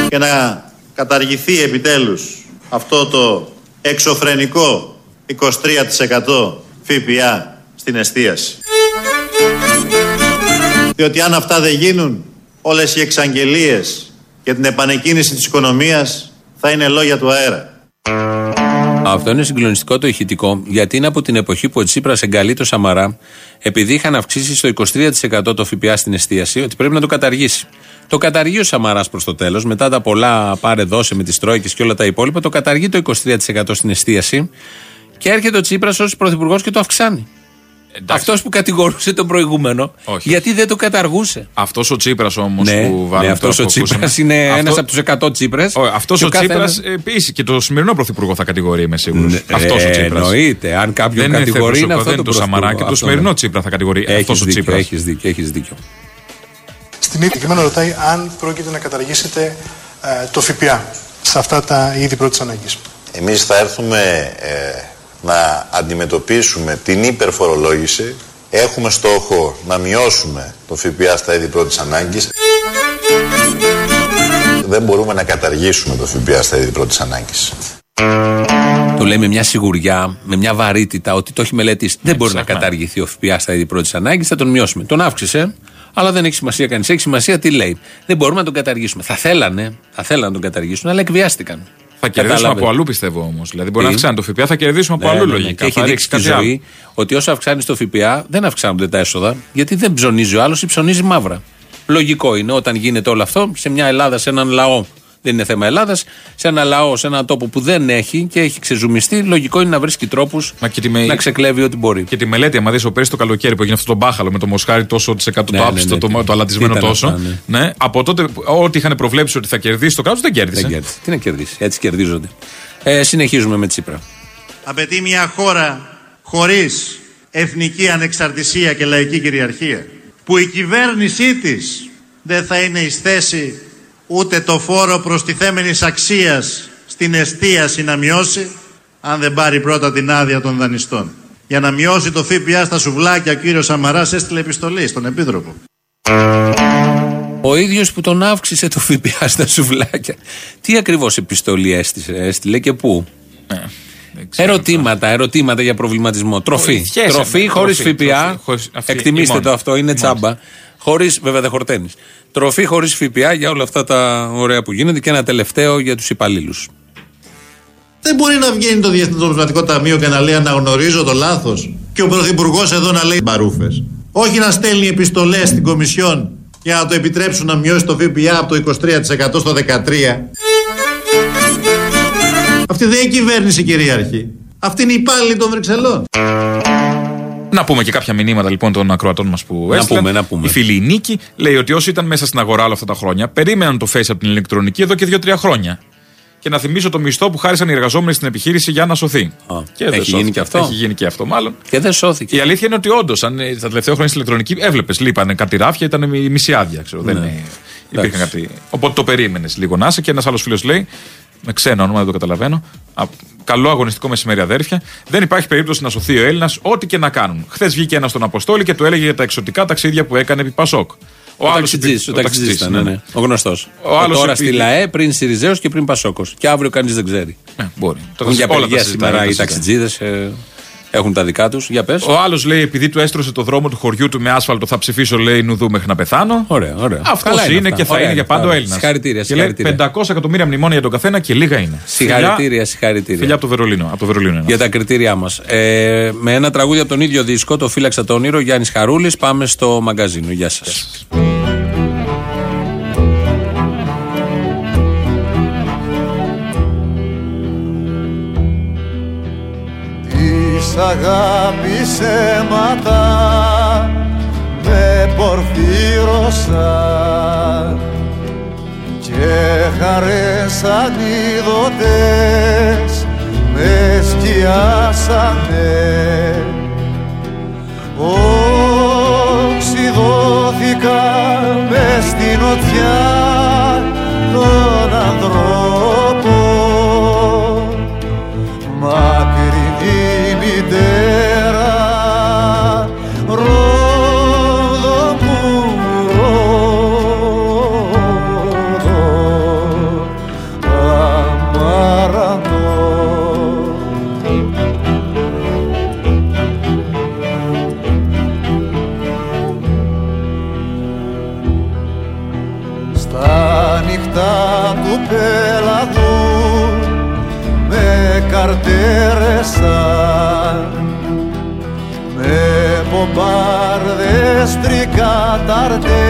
Και να καταργηθεί επιτέλους αυτό το εξωφρενικό 23% ΦΠΑ στην εστίαση. Διότι αν αυτά δεν γίνουν, όλες οι εξαγγελίες για την επανεκκίνηση της οικονομίας θα είναι λόγια του αέρα. Αυτό είναι συγκλονιστικό το ηχητικό, γιατί είναι από την εποχή που ο Τσίπρας εγκαλεί το Σαμαρά, επειδή είχαν αυξήσει στο 23% το ΦΠΑ στην εστίαση, ότι πρέπει να το καταργήσει. Το καταργεί ο Σαμαρά προς το τέλος, μετά τα πολλά πάρε δώσε με τις Τρόικες και όλα τα υπόλοιπα, το καταργεί το 23% στην εστίαση και έρχεται ο Τσίπρας ως πρωθυπουργός και το αυξάνει. Αυτός που κατηγορούσε τον προηγούμενο, Όχι. γιατί δεν το καταργούσε. Αυτός ο Τσίπρας όμως Ναι, που βάλαμε. ναι, αυτός τώρα ο που ακούσαμε. Τσίπρας είναι Αυτό- ένας από τους 100 Τσίπρες. Αυτός Και ο ο κάθε Τσίπρας ένας- επίση και το σημερινό πρωθυπουργό θα κατηγορεί, είμαι σίγουρος. Ναι, Αυτός ο ε, Τσίπρας. εννοείται. Αν κάποιον δεν κατηγορεί, είναι είναι αυτό δεν το το Σαμαρά πρωθυπουργό. και το Αυτό, σημερινό ναι. Τσίπρα θα κατηγορεί. Έχεις Αυτός ο δίκιο, Τσίπρας. έχεις δίκιο, έχεις δίκιο. Στην ίδια κειμένο ρωτάει αν πρόκειται να καταργήσετε ε, το ΦΠΑ σε αυτά τα είδη πρώτης ανάγκης. Εμείς θα έρθουμε ε, να αντιμετωπίσουμε την υπερφορολόγηση. Έχουμε στόχο να μειώσουμε το ΦΠΑ στα είδη πρώτης ανάγκης. Δεν μπορούμε να καταργήσουμε το ΦΠΑ στα είδη πρώτης ανάγκης. Το λέει με μια σιγουριά, με μια βαρύτητα ότι το έχει μελετήσει. Δεν μπορεί να ψάχνει. καταργηθεί ο ΦΠΑ στα είδη πρώτης ανάγκης, θα τον μειώσουμε. Τον αύξησε, αλλά δεν έχει σημασία κανείς. Έχει σημασία τι λέει. Δεν μπορούμε να τον καταργήσουμε. Θα θέλανε, θα θέλανε να τον καταργήσουν, αλλά εκβιάστηκαν. Θα κερδίσουμε Κατάλαβε. από αλλού πιστεύω όμως. Δηλαδή μπορεί να Τι; αυξάνει το ΦΠΑ, θα κερδίσουμε από Ναι, αλλού ναι, ναι. λογικά. Και έχει Θα δείξει ρίξει στη κάτι ζωή άλλο. ότι όσο αυξάνεις το ΦΠΑ, δεν αυξάνονται τα έσοδα, γιατί δεν ψωνίζει ο άλλος ή ψωνίζει μαύρα. Λογικό είναι όταν γίνεται όλο αυτό σε μια Ελλάδα, σε έναν λαό. Δεν είναι θέμα Ελλάδας. Σε ένα λαό, σε έναν τόπο που δεν έχει και έχει ξεζουμιστεί, λογικό είναι να βρίσκει τρόπους να ξεκλέβει ό,τι μπορεί. Και τη μελέτη, άμα δεις ο πέρυσι το καλοκαίρι που έγινε αυτό το μπάχαλο με το μοσχάρι τόσο τη εκατό, Ναι, το ναι, άψιστο, ναι, το, τι- το αλατισμένο τι ήταν τόσο. αυτά, ναι. ναι. από τότε, ό,τι είχαν προβλέψει ότι θα κερδίσει το κράτος δεν κέρδισε. Δεν κέρδισε. Τι να κερδίσει. Έτσι κερδίζονται. Ε, συνεχίζουμε με Τσίπρα. Απαιτεί μια χώρα χωρίς εθνική ανεξαρτησία και λαϊκή κυριαρχία που η κυβέρνησή της δεν θα είναι εις θέση ούτε το φόρο προστιθέμενης αξίας στην εστίαση να μειώσει αν δεν πάρει πρώτα την άδεια των δανειστών. Για να μειώσει το ΦΠΑ στα σουβλάκια, ο κύριος Σαμαράς έστειλε επιστολή στον Επίτροπο. Ο ίδιος που τον αύξησε το ΦΠΑ στα σουβλάκια. Τι ακριβώς επιστολή έστησε, έστειλε και πού; Ερωτήματα, ερωτήματα για προβληματισμό. Τροφή. Σχέση Τροφή με- χωρίς τροφή, ΦΠΑ. τροφή, χωρίς- αυτή Εκτιμήστε η το μόνη. αυτό, είναι Η τσάμπα. Χωρίς, βέβαια δεν χορταίνεις. Τροφή χωρίς ΦΠΑ για όλα αυτά τα ωραία που γίνεται και ένα τελευταίο για τους υπαλλήλους. Δεν μπορεί να βγαίνει το Διεθνές Νομισματικό Ταμείο και να λέει αναγνωρίζω το λάθος. Και ο Πρωθυπουργός εδώ να λέει μπαρούφες. Όχι να στέλνει επιστολές στην Κομισιόν για να το επιτρέψουν να μειώσει το ΦΠΑ από το 23% στο 13%. Αυτή δεν είναι κυβέρνηση κυρίαρχη. Αυτή είναι η υπάλληλη των Βρυξελών. Να πούμε και κάποια μηνύματα λοιπόν των ακροατών μας που Να έστειλαν. πούμε, να πούμε. Η φίλη η Νίκη λέει ότι όσοι ήταν μέσα στην αγορά όλα αυτά τα χρόνια περίμεναν το Face από την ηλεκτρονική εδώ και 2-3 χρόνια. Και να θυμίσω το μισθό που χάρισαν οι εργαζόμενοι στην επιχείρηση για να σωθεί. και δεν έχει σώθηκε. γίνει και αυτό; Έχει γίνει και αυτό, μάλλον. Και δεν σώθηκε. Η αλήθεια είναι ότι όντως, αν ε, τα τελευταία χρόνια στην ηλεκτρονική έβλεπες, λείπανε κάτι ράφια, ήταν η μισή άδεια. Ξέρω, δεν Ναι. είναι- υπήρχαν κάτι. Οπότε το περίμενες λίγο να είσαι. Και ένας άλλος φίλος λέει, με ξένο όνομα, δεν το καταλαβαίνω. Α, καλό αγωνιστικό μεσημέρι, αδέρφια. Δεν υπάρχει περίπτωση να σωθεί ο Έλληνας, ό,τι και να κάνουν. Χθες βγήκε ένας στον Αποστόλη και του έλεγε για τα εξωτικά ταξίδια που έκανε επί Πασόκ. Ο, άλλος ταξιτζής, επί- ο ταξιτζής ήταν, ναι, ναι. Ο γνωστός. Ο άλλος Τώρα επί- στη ΛΑΕ, πριν Σιριζέο και πριν Πασόκος. Και αύριο κανείς δεν ξέρει. Ναι, μπορεί. Έχουν για Όλα τα απεργία συζητάει, σήμερα τα οι συζητάει. ταξιτζίδες. Έχουν τα δικά τους. Για πες. Ο άλλος λέει, επειδή του έστρωσε το δρόμο του χωριού του με άσφαλτο, θα ψηφίσω, λέει, νουδού μέχρι να πεθάνω. Ωραία, ωραία. Αυτός Καλά είναι, είναι και αυτά. θα Ωραία είναι για είναι πάντα ο αυτά. Έλληνας. Συγχαρητήρια, Και λέει συγχαρητήρια. 500 εκατομμύρια μνημόνια για τον καθένα και λίγα είναι. Συγχαρητήρια, συγχαρητήρια. Φιλιά από το Βερολίνο. Από το Βερολίνο είναι. Για τα κριτήριά μας. Ε, με ένα τραγούδι από τον ίδιο δίσκο, το Φύλαξα το όνειρο, Γιάννης Χαρούλης, πάμε στο μαγκαζίνο. Γεια σας. Της αγάπης αίματα με πορφύρωσαν και χαρές ανίδωτες με σκιάσανε. Οξυδώθηκα μες στην οτιά gotta do